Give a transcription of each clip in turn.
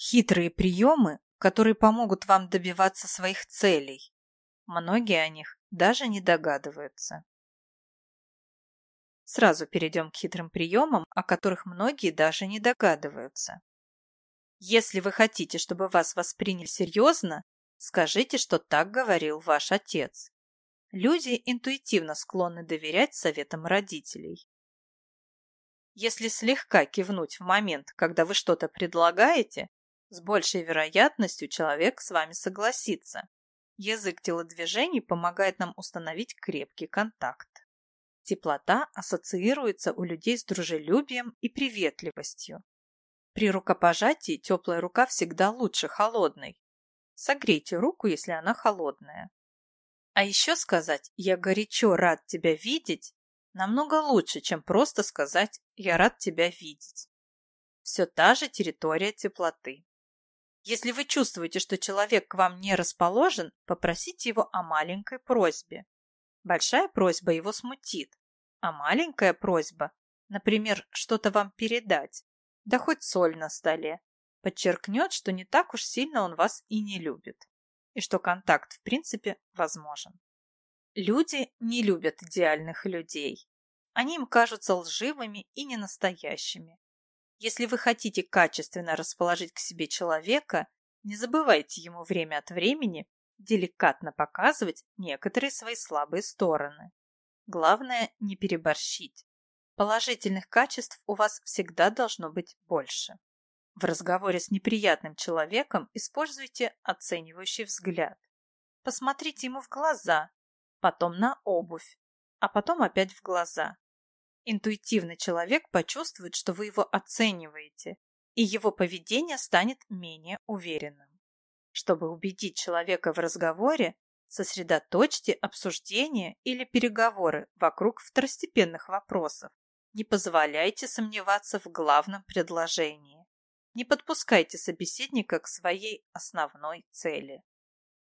Хитрые приемы, которые помогут вам добиваться своих целей. Многие о них даже не догадываются. Сразу перейдем к хитрым приемам, о которых многие даже не догадываются. Если вы хотите, чтобы вас восприняли серьезно, скажите, что так говорил ваш отец. Люди интуитивно склонны доверять советам родителей. Если слегка кивнуть в момент, когда вы что-то предлагаете, с большей вероятностью человек с вами согласится. Язык телодвижений помогает нам установить крепкий контакт. Теплота ассоциируется у людей с дружелюбием и приветливостью. При рукопожатии теплая рука всегда лучше холодной. Согрейте руку, если она холодная. А еще сказать «я горячо рад тебя видеть» намного лучше, чем просто сказать «я рад тебя видеть». Все та же территория теплоты. Если вы чувствуете, что человек к вам не расположен, попросите его о маленькой просьбе. Большая просьба его смутит, а маленькая просьба, например, что-то вам передать, да хоть соль на столе, подчеркнет, что не так уж сильно он вас и не любит, и что контакт в принципе возможен. Люди не любят идеальных людей. Они им кажутся лживыми и ненастоящими. Если вы хотите качественно расположить к себе человека, не забывайте ему время от времени деликатно показывать некоторые свои слабые стороны. Главное не переборщить. Положительных качеств у вас всегда должно быть больше. В разговоре с неприятным человеком используйте оценивающий взгляд. Посмотрите ему в глаза, потом на обувь, а потом опять в глаза. Интуитивный человек почувствует, что вы его оцениваете, и его поведение станет менее уверенным. Чтобы убедить человека в разговоре, сосредоточьте обсуждение или переговоры вокруг второстепенных вопросов. Не позволяйте сомневаться в главном предложении. Не подпускайте собеседника к своей основной цели.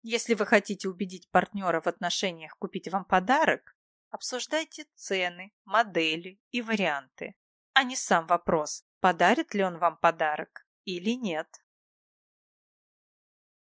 Если вы хотите убедить партнера в отношениях купить вам подарок, Обсуждайте цены, модели и варианты, а не сам вопрос, подарит ли он вам подарок или нет.